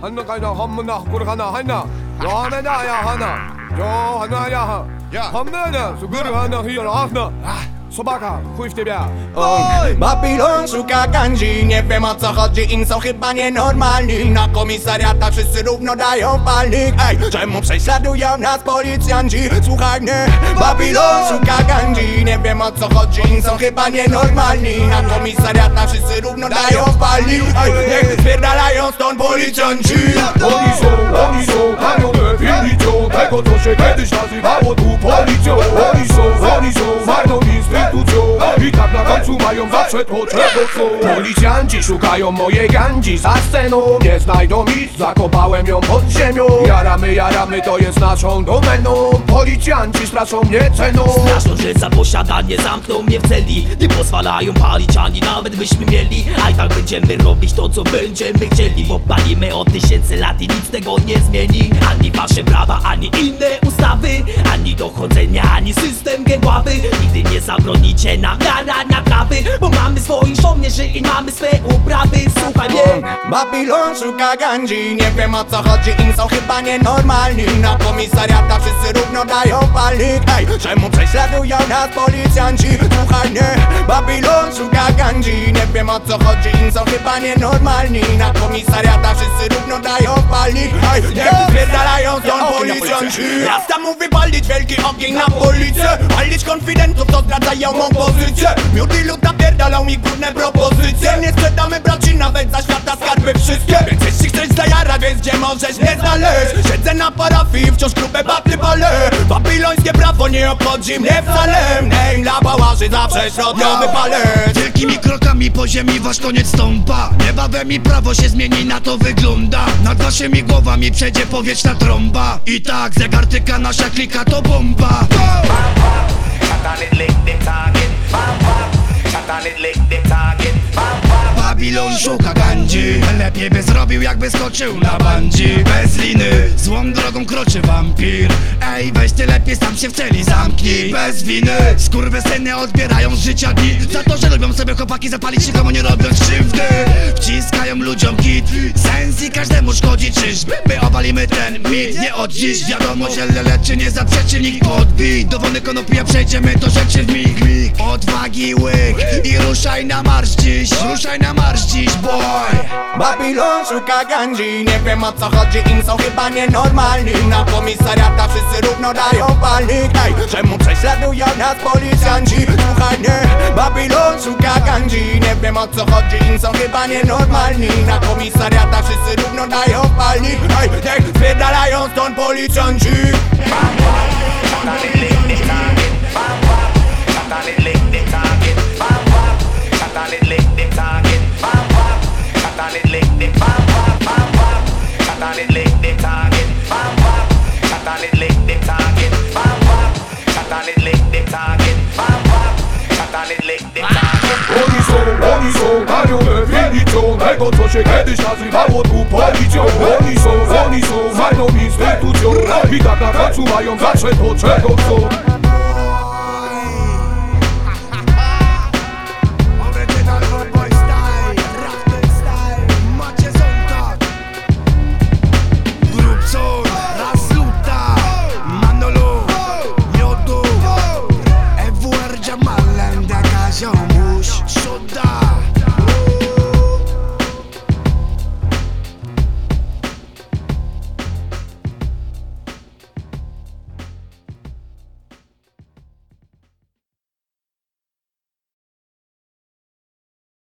한나 가이나 한문나 고르가나 하나 요하나야 하나 요 하나야 하 Ja. 한나야 수그르 하나 히얼 하나 Sobaka, chuj w ciebie Oj, Babylon szuka ganzi Nie wiem o co chodzi, im są chyba nienormalni. Na komisariatach wszyscy równo dają palnik. Ej, czemu prześladują nas policjanci? Słuchaj mnie, Babylon szuka ganzi Nie wiem o co chodzi, im są chyba nienormalni. Na komisariatach wszyscy równo dają palnik. Ej, niech spierdalają stąd policjanci. Oni są, oni są panią definicją Tego co się kiedyś nazywało tu policją. Oni są, oni są marną I tak na końcu mają zawsze to czego Policjanci szukają mojej gandzi za sceną. Nie znajdą nic, zakopałem ją pod ziemią. Jaramy, jaramy, to jest naszą domeną. Policjanci stracą mnie ceną. Straszą, że za posiadanie zamkną mnie w celi. Nie pozwalają palić ani nawet byśmy mieli. A i tak będziemy robić to co będziemy chcieli. Bo palimy od tysięcy lat i nic tego nie zmieni. Ani wasze prawa, ani inne ustawy Ani dochodzenia, ani system gęgławy Nigdy nie zabronicie nam dana naprawy Bo swoich żołnierzy i mamy swe uprawy. Słuchaj mnie. Babylon szuka ganzi Nie wiem o co chodzi, im są chyba nienormalni. Na komisariatach wszyscy równo dają palnik. Ej, czemu prześladują nas policjanci? Słuchaj mnie, Babylon szuka ganzi Nie wiem o co chodzi, im są chyba nienormalni. Na komisariatach wszyscy równo dają palnik. Ej, niech spierdalają stąd policjanci. Rasta mówi palić wielki ogień na policję Palić konfidentów, to zdradzają mą pozycję Miód i lud napierdalą mi górne propozycje Nie sprzedamy braci nawet za świata skarby wszystkie. Więc jeśli chcesz zajarać, więc gdzie możesz nie znaleźć? Siedzę na parafii, wciąż grube baty palę. Babilońskie prawo nie obchodzi mnie wcale. Mniej dla bałaży zawsze środkowy palec Wielkimi krokami po ziemi wasz koniec stąpa. Niebawem i prawo się zmieni, na to wygląda. Nad waszymi głowami przejdzie powietrzna trąba. I tak zegar tyka, nasza klika to bomba. Target. Bam, bam. On it, lick the target. Babilon szuka gandzi Lepiej by zrobił jakby skoczył na bandzi. Bez liny, złą drogą kroczy wampir. Ej, ty lepiej sam się w celi zamknij. Bez winy, skurwysyny odbierają z życia dni. Za to, że lubią sobie chłopaki zapalić nikomu nie robiąc krzywdy. Wciskają ludziom kit I każdemu szkodzi czyżby? My obalimy ten mit. Nie od dziś wiadomo, że leczy nie zaprzeczy nikt. Podbij Do wony konopia przejdziemy do rzeczy w mig, Odwagi łyk i ruszaj na marsz dziś Ruszaj na marsz dziś, boy. Babylon szuka ganzi Nie wiem o co chodzi, im są chyba nienormalni. Na komisariatach wszyscy równo dają palnik. Ej, czemu prześladują nas policjanci? Słuchaj mnie, Babylon szuka ganzi Nie wiem o co chodzi, im są chyba nienormalni Na komisariatach wszyscy równo dają palnik Ej, niech spierdalają stąd policjanci Shot on it, lick the target. Oni są, oni są panią definicją Tego co się kiedyś nazywało tu policją. Oni są, oni są marną instytucją. I tak na końcu mają zawsze to czego chcą